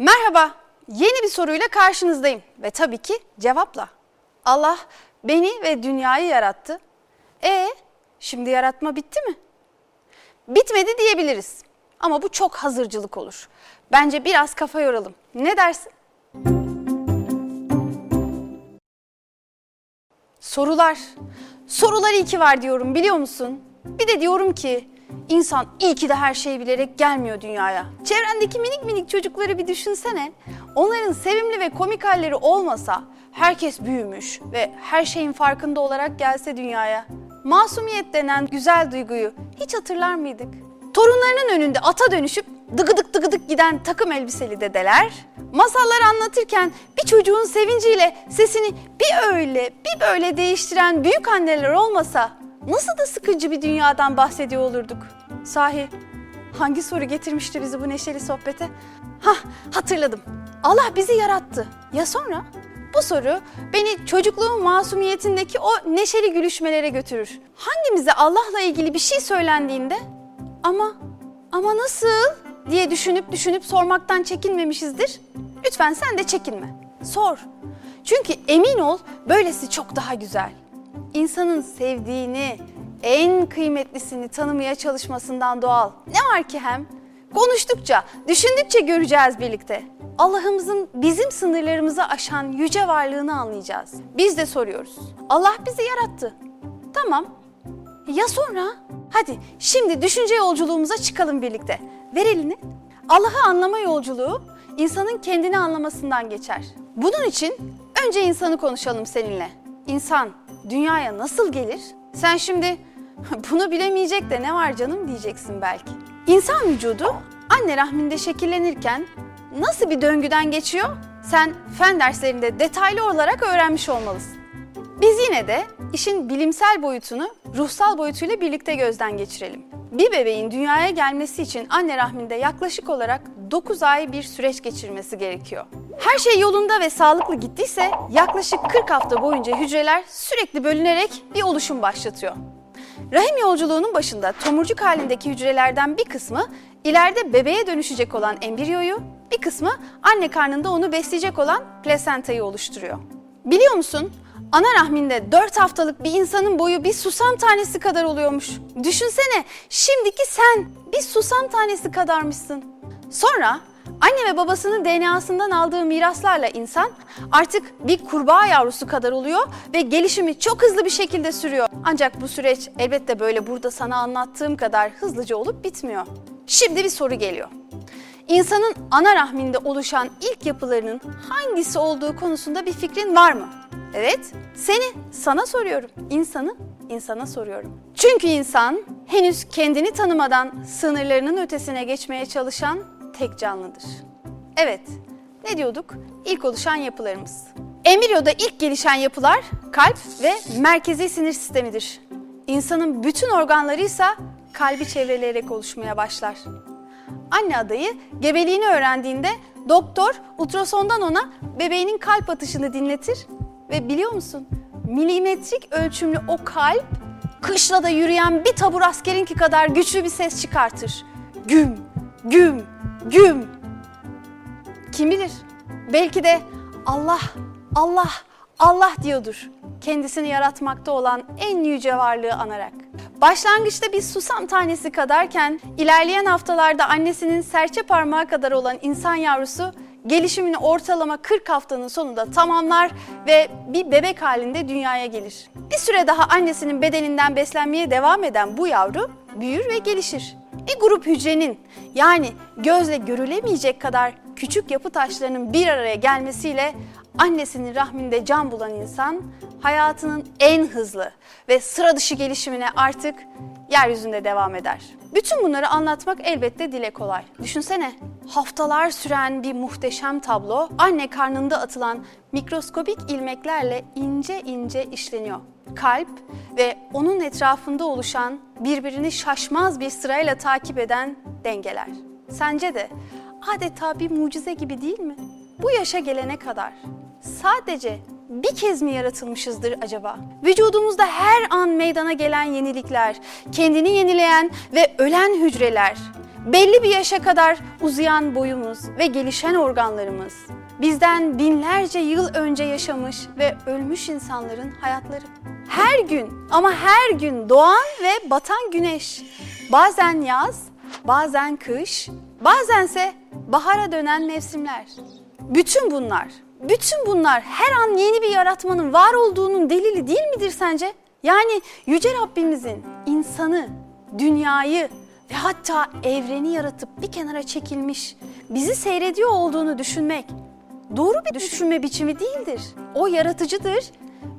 Merhaba, yeni bir soruyla karşınızdayım ve tabii ki cevapla. Allah beni ve dünyayı yarattı. E şimdi yaratma bitti mi? Bitmedi diyebiliriz ama bu çok hazırcılık olur. Bence biraz kafa yoralım. Ne dersin? Sorular. Sorular iyi ki var diyorum biliyor musun? Bir de diyorum ki insan iyi ki de her şeyi bilerek gelmiyor dünyaya. Çevrendeki minik minik çocukları bir düşünsene. Onların sevimli ve komik halleri olmasa herkes büyümüş ve her şeyin farkında olarak gelse dünyaya. Masumiyet denen güzel duyguyu hiç hatırlar mıydık? Torunlarının önünde ata dönüşüp dıgıdık dıgıdık giden takım elbiseli dedeler, masallar anlatırken bir çocuğun sevinciyle sesini bir öyle bir böyle değiştiren büyük anneler olmasa nasıl da sıkıcı bir dünyadan bahsediyor olurduk. Sahi hangi soru getirmişti bizi bu neşeli sohbete? Hah hatırladım. Allah bizi yarattı. Ya sonra? Bu soru beni çocukluğun masumiyetindeki o neşeli gülüşmelere götürür. Hangimize Allah'la ilgili bir şey söylendiğinde ama ama nasıl diye düşünüp düşünüp sormaktan çekinmemişizdir. Lütfen sen de çekinme. Sor. Çünkü emin ol böylesi çok daha güzel. İnsanın sevdiğini, en kıymetlisini tanımaya çalışmasından doğal. Ne var ki hem? Konuştukça, düşündükçe göreceğiz birlikte. Allah'ımızın bizim sınırlarımızı aşan yüce varlığını anlayacağız. Biz de soruyoruz. Allah bizi yarattı. Tamam. Ya sonra? Hadi şimdi düşünce yolculuğumuza çıkalım birlikte. Ver elini. Allah'ı anlama yolculuğu insanın kendini anlamasından geçer. Bunun için önce insanı konuşalım seninle. İnsan dünyaya nasıl gelir? Sen şimdi bunu bilemeyecek de ne var canım diyeceksin belki. İnsan vücudu anne rahminde şekillenirken nasıl bir döngüden geçiyor? Sen fen derslerinde detaylı olarak öğrenmiş olmalısın. Biz yine de işin bilimsel boyutunu ruhsal boyutuyla birlikte gözden geçirelim. Bir bebeğin dünyaya gelmesi için anne rahminde yaklaşık olarak 9 ay bir süreç geçirmesi gerekiyor. Her şey yolunda ve sağlıklı gittiyse yaklaşık 40 hafta boyunca hücreler sürekli bölünerek bir oluşum başlatıyor. Rahim yolculuğunun başında tomurcuk halindeki hücrelerden bir kısmı ileride bebeğe dönüşecek olan embriyoyu, bir kısmı anne karnında onu besleyecek olan plasentayı oluşturuyor. Biliyor musun? Ana rahminde 4 haftalık bir insanın boyu bir susam tanesi kadar oluyormuş. Düşünsene şimdiki sen bir susam tanesi kadarmışsın. Sonra anne ve babasının DNA'sından aldığı miraslarla insan artık bir kurbağa yavrusu kadar oluyor ve gelişimi çok hızlı bir şekilde sürüyor. Ancak bu süreç elbette böyle burada sana anlattığım kadar hızlıca olup bitmiyor. Şimdi bir soru geliyor. İnsanın ana rahminde oluşan ilk yapılarının hangisi olduğu konusunda bir fikrin var mı? Evet, seni, sana soruyorum. İnsanı, insana soruyorum. Çünkü insan henüz kendini tanımadan sınırlarının ötesine geçmeye çalışan tek canlıdır. Evet, ne diyorduk? İlk oluşan yapılarımız. Embriyoda ilk gelişen yapılar kalp ve merkezi sinir sistemidir. İnsanın bütün organları ise kalbi çevreleyerek oluşmaya başlar. Anne adayı gebeliğini öğrendiğinde doktor ultrasondan ona bebeğinin kalp atışını dinletir ve biliyor musun milimetrik ölçümlü o kalp kışlada yürüyen bir tabur askerinki kadar güçlü bir ses çıkartır. Güm, güm, güm. Kim bilir belki de Allah, Allah, Allah diyordur kendisini yaratmakta olan en yüce varlığı anarak. Başlangıçta bir susam tanesi kadarken ilerleyen haftalarda annesinin serçe parmağı kadar olan insan yavrusu gelişimini ortalama 40 haftanın sonunda tamamlar ve bir bebek halinde dünyaya gelir. Bir süre daha annesinin bedeninden beslenmeye devam eden bu yavru büyür ve gelişir. Bir grup hücrenin yani gözle görülemeyecek kadar küçük yapı taşlarının bir araya gelmesiyle annesinin rahminde can bulan insan hayatının en hızlı ve sıra dışı gelişimine artık yeryüzünde devam eder. Bütün bunları anlatmak elbette dile kolay. Düşünsene haftalar süren bir muhteşem tablo anne karnında atılan mikroskobik ilmeklerle ince ince işleniyor. Kalp ve onun etrafında oluşan birbirini şaşmaz bir sırayla takip eden dengeler. Sence de adeta bir mucize gibi değil mi? Bu yaşa gelene kadar sadece bir kez mi yaratılmışızdır acaba? Vücudumuzda her an meydana gelen yenilikler, kendini yenileyen ve ölen hücreler, belli bir yaşa kadar uzayan boyumuz ve gelişen organlarımız, bizden binlerce yıl önce yaşamış ve ölmüş insanların hayatları. Her gün ama her gün doğan ve batan güneş, bazen yaz, bazen kış, bazense bahara dönen mevsimler. Bütün bunlar, bütün bunlar her an yeni bir yaratmanın var olduğunun delili değil midir sence? Yani Yüce Rabbimizin insanı, dünyayı ve hatta evreni yaratıp bir kenara çekilmiş, bizi seyrediyor olduğunu düşünmek doğru bir düşünme biçimi değildir. O yaratıcıdır,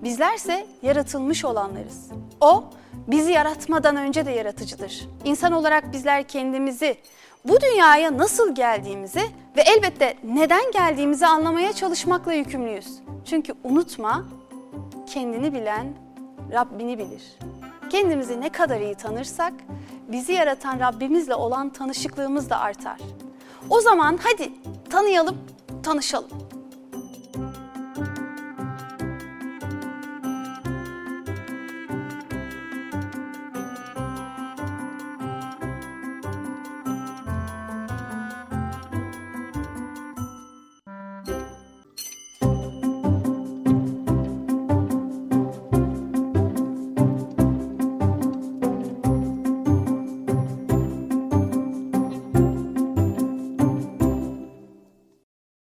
bizlerse yaratılmış olanlarız. O bizi yaratmadan önce de yaratıcıdır. İnsan olarak bizler kendimizi, bu dünyaya nasıl geldiğimizi ve elbette neden geldiğimizi anlamaya çalışmakla yükümlüyüz. Çünkü unutma, kendini bilen Rabbini bilir. Kendimizi ne kadar iyi tanırsak, bizi yaratan Rabbimizle olan tanışıklığımız da artar. O zaman hadi tanıyalım, tanışalım.